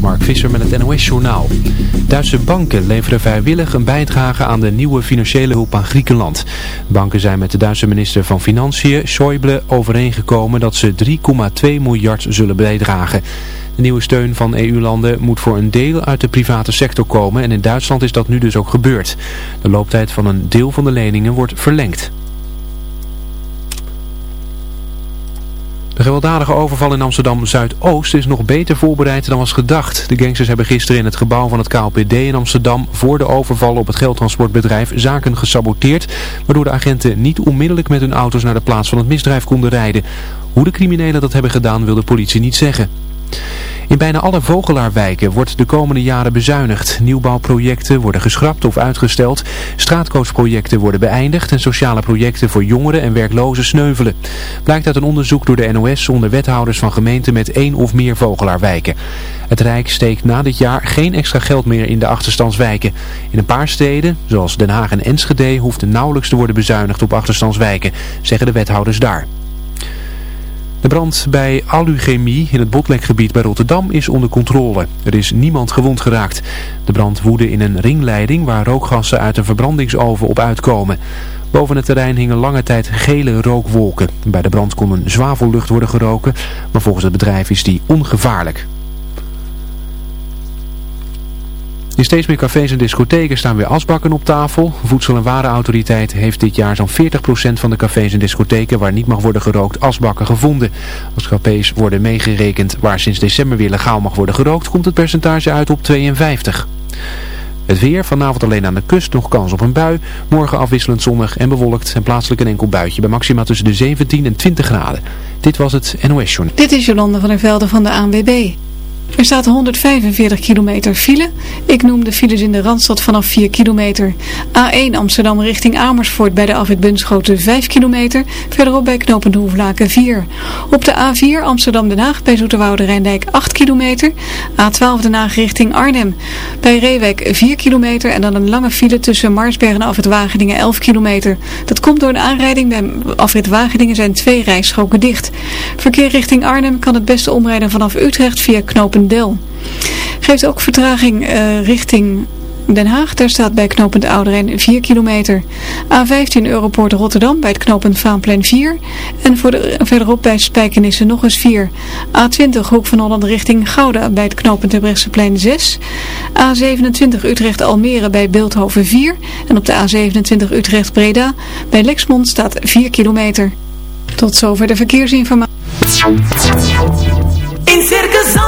Mark Visser met het NOS-journaal. Duitse banken leveren vrijwillig een bijdrage aan de nieuwe financiële hulp aan Griekenland. Banken zijn met de Duitse minister van Financiën, Schäuble, overeengekomen dat ze 3,2 miljard zullen bijdragen. De nieuwe steun van EU-landen moet voor een deel uit de private sector komen en in Duitsland is dat nu dus ook gebeurd. De looptijd van een deel van de leningen wordt verlengd. De gewelddadige overval in Amsterdam-Zuidoost is nog beter voorbereid dan was gedacht. De gangsters hebben gisteren in het gebouw van het KLPD in Amsterdam voor de overval op het geldtransportbedrijf zaken gesaboteerd, waardoor de agenten niet onmiddellijk met hun auto's naar de plaats van het misdrijf konden rijden. Hoe de criminelen dat hebben gedaan wil de politie niet zeggen. In bijna alle vogelaarwijken wordt de komende jaren bezuinigd. Nieuwbouwprojecten worden geschrapt of uitgesteld. Straatcoachprojecten worden beëindigd en sociale projecten voor jongeren en werklozen sneuvelen. Blijkt uit een onderzoek door de NOS onder wethouders van gemeenten met één of meer vogelaarwijken. Het Rijk steekt na dit jaar geen extra geld meer in de achterstandswijken. In een paar steden, zoals Den Haag en Enschede, hoeft nauwelijks te worden bezuinigd op achterstandswijken, zeggen de wethouders daar. De brand bij Aluchemie in het Botlekgebied bij Rotterdam is onder controle. Er is niemand gewond geraakt. De brand woedde in een ringleiding waar rookgassen uit een verbrandingsoven op uitkomen. Boven het terrein hingen lange tijd gele rookwolken. Bij de brand kon een zwavellucht worden geroken, maar volgens het bedrijf is die ongevaarlijk. In steeds meer cafés en discotheken staan weer asbakken op tafel. Voedsel- en Warenautoriteit heeft dit jaar zo'n 40% van de cafés en discotheken waar niet mag worden gerookt asbakken gevonden. Als cafés worden meegerekend waar sinds december weer legaal mag worden gerookt, komt het percentage uit op 52. Het weer, vanavond alleen aan de kust nog kans op een bui. Morgen afwisselend zonnig en bewolkt en plaatselijk een enkel buitje bij maxima tussen de 17 en 20 graden. Dit was het NOS Journal. Dit is Jolande van der Velde van de ANWB. Er staat 145 kilometer file. Ik noem de files in de Randstad vanaf 4 kilometer. A1 Amsterdam richting Amersfoort bij de afwit Bunschoten 5 kilometer. Verderop bij knooppunt Hoeflaken 4. Op de A4 Amsterdam-Den Haag bij Zoeterwoude Rijndijk 8 kilometer. A12 Den Haag richting Arnhem. Bij Reewijk 4 kilometer en dan een lange file tussen Marsbergen en afwit Wageningen 11 kilometer. Dat komt door een aanrijding. Bij afwit Wageningen zijn twee rijstroken dicht. Verkeer richting Arnhem kan het beste omrijden vanaf Utrecht via knooppunt Del. Geeft ook vertraging uh, richting Den Haag. Daar staat bij knooppunt Ouderijn 4 kilometer. A15 Europoort Rotterdam bij het knooppunt Vaanplein 4. En voor de, verderop bij Spijkenisse nog eens 4. A20 Hoek van Holland richting Gouda bij het knooppunt Terbrechtseplein 6. A27 Utrecht Almere bij Beeldhoven 4. En op de A27 Utrecht Breda bij Lexmond staat 4 kilometer. Tot zover de verkeersinformatie. In Circus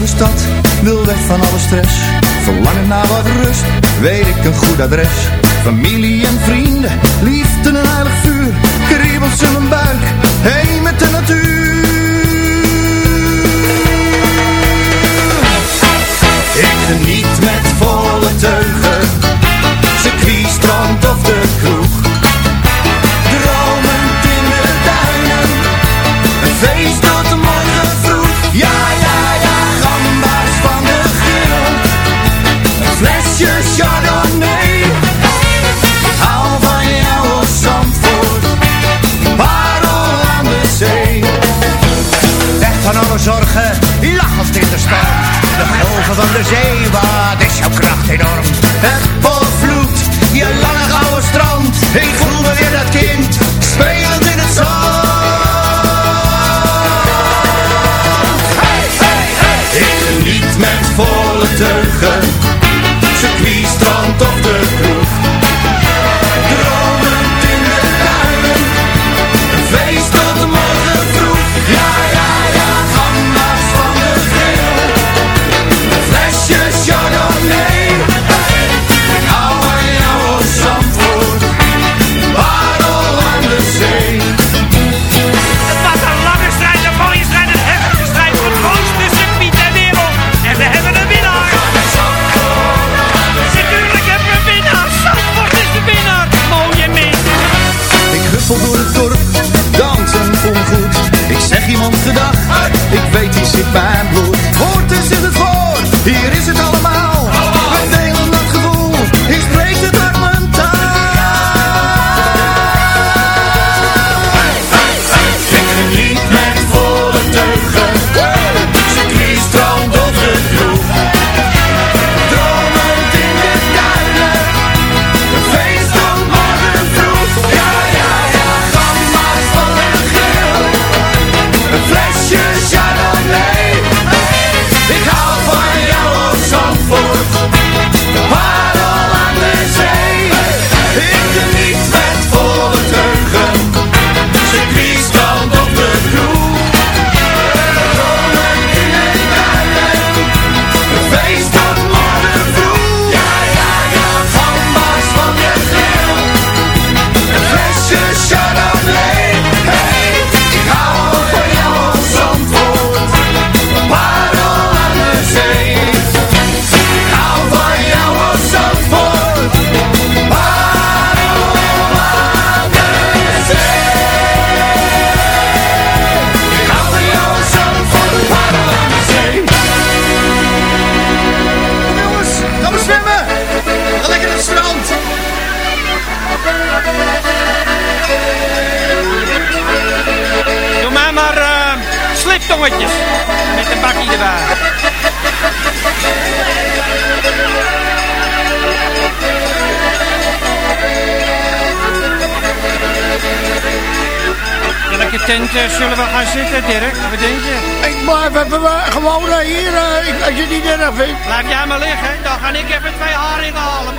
De stad, wil weg van alle stress. Verlangen naar wat rust, weet ik een goed adres. Familie en vrienden, liefde en aardig vuur, Zullen we gaan zitten, Dirk? Wat denk? Ik blijf even eh, gewoon eh, hier, eh, als je het niet erg vindt. Laat jij maar liggen, dan ga ik even twee haringen halen.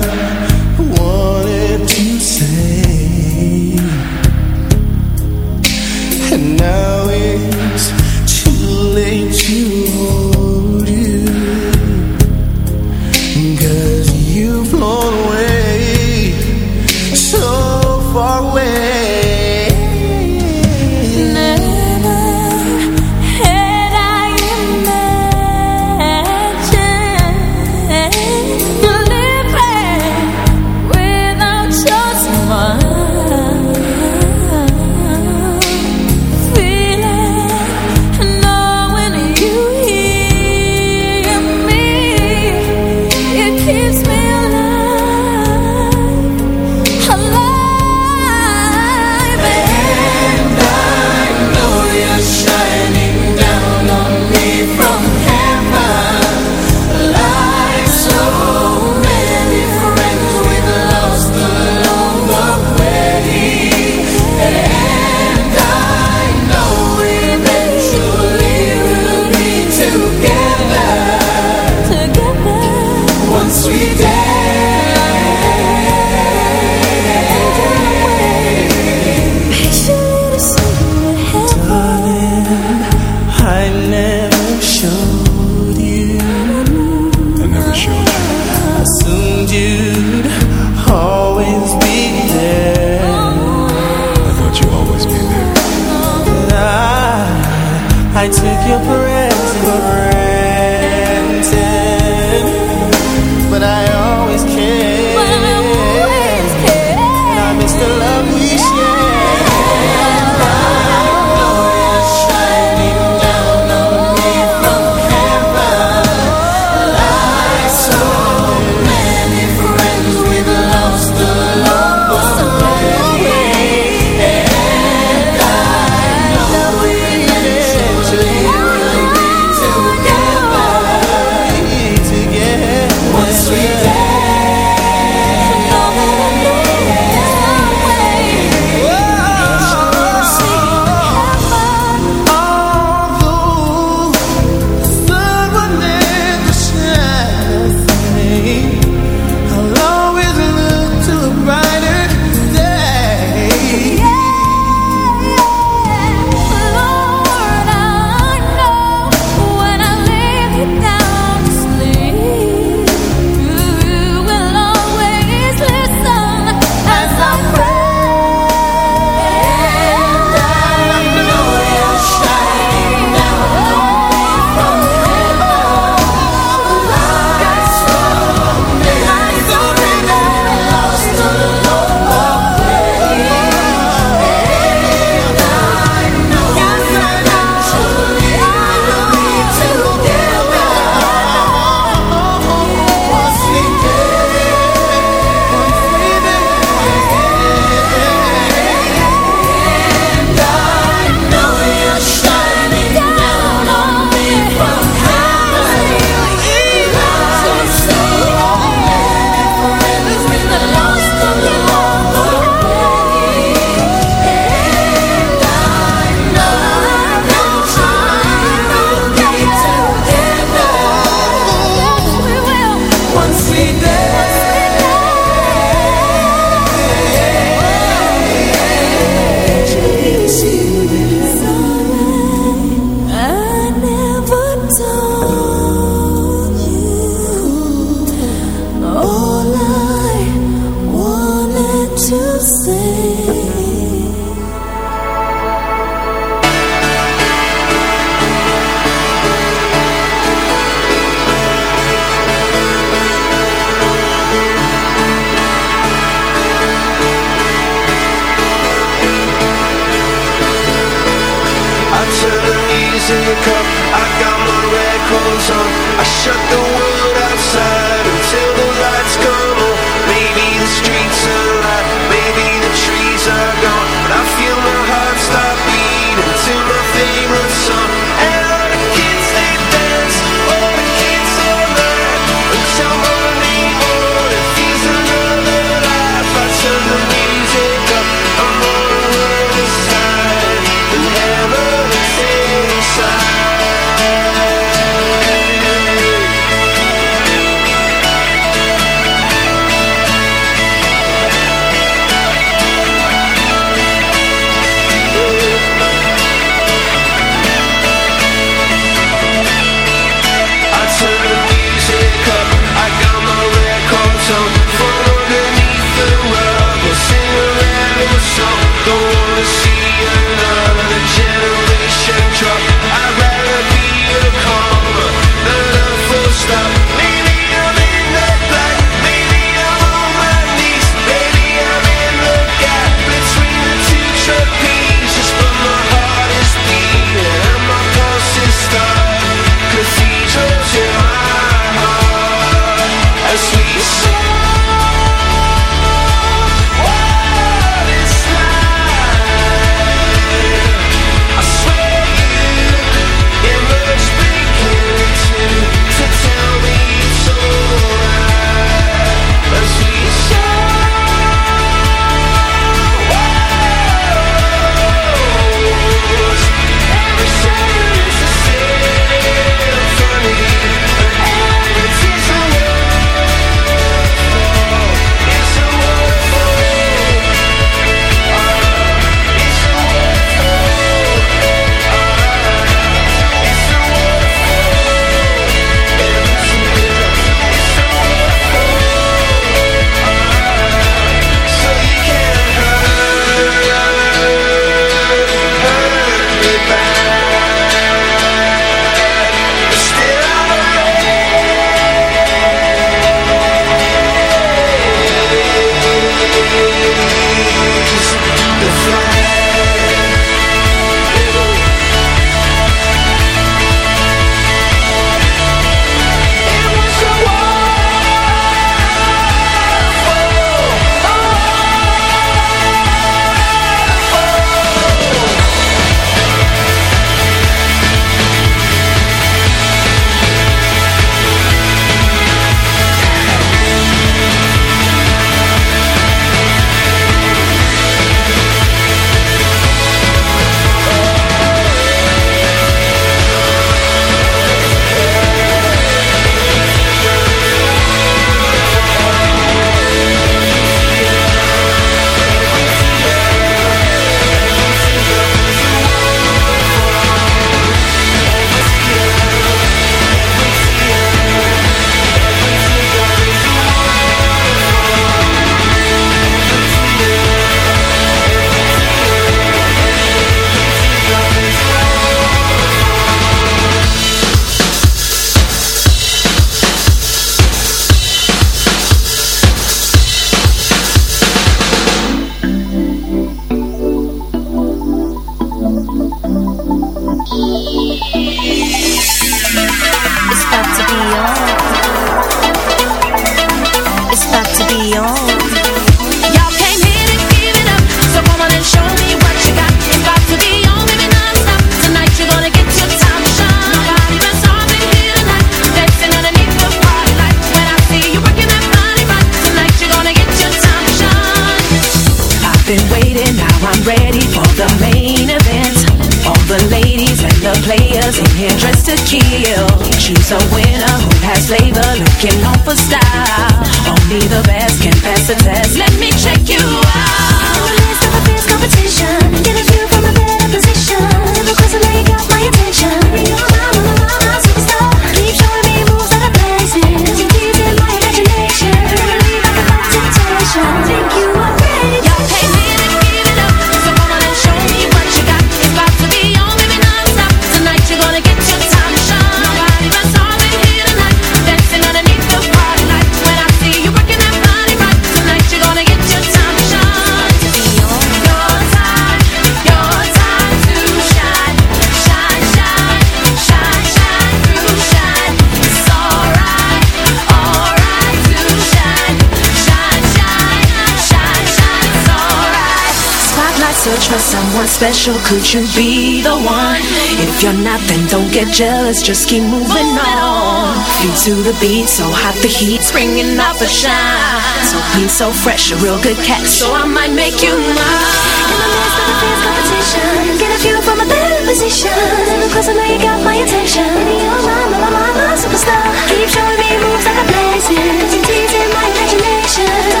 be the one. If you're not, then don't get jealous, just keep moving on. Feet to the beat, so hot the heat, springing off a shine. So clean, so fresh, a real good catch. So I might make you mine. In the midst of the fierce competition, get a feel from a better position. And of course, I know you got my attention. Baby, you're my, my, my, my superstar. Keep showing me moves like a blazing, cause you're teasing my imagination.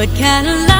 But of a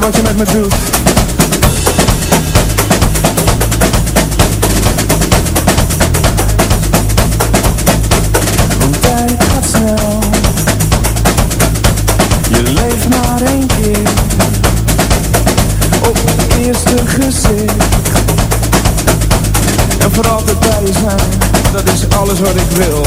wat je met me doet. Want tijd gaat snel. Je leeft maar één keer. Op het eerste gezicht. En voor altijd bij zijn. Dat is alles wat ik wil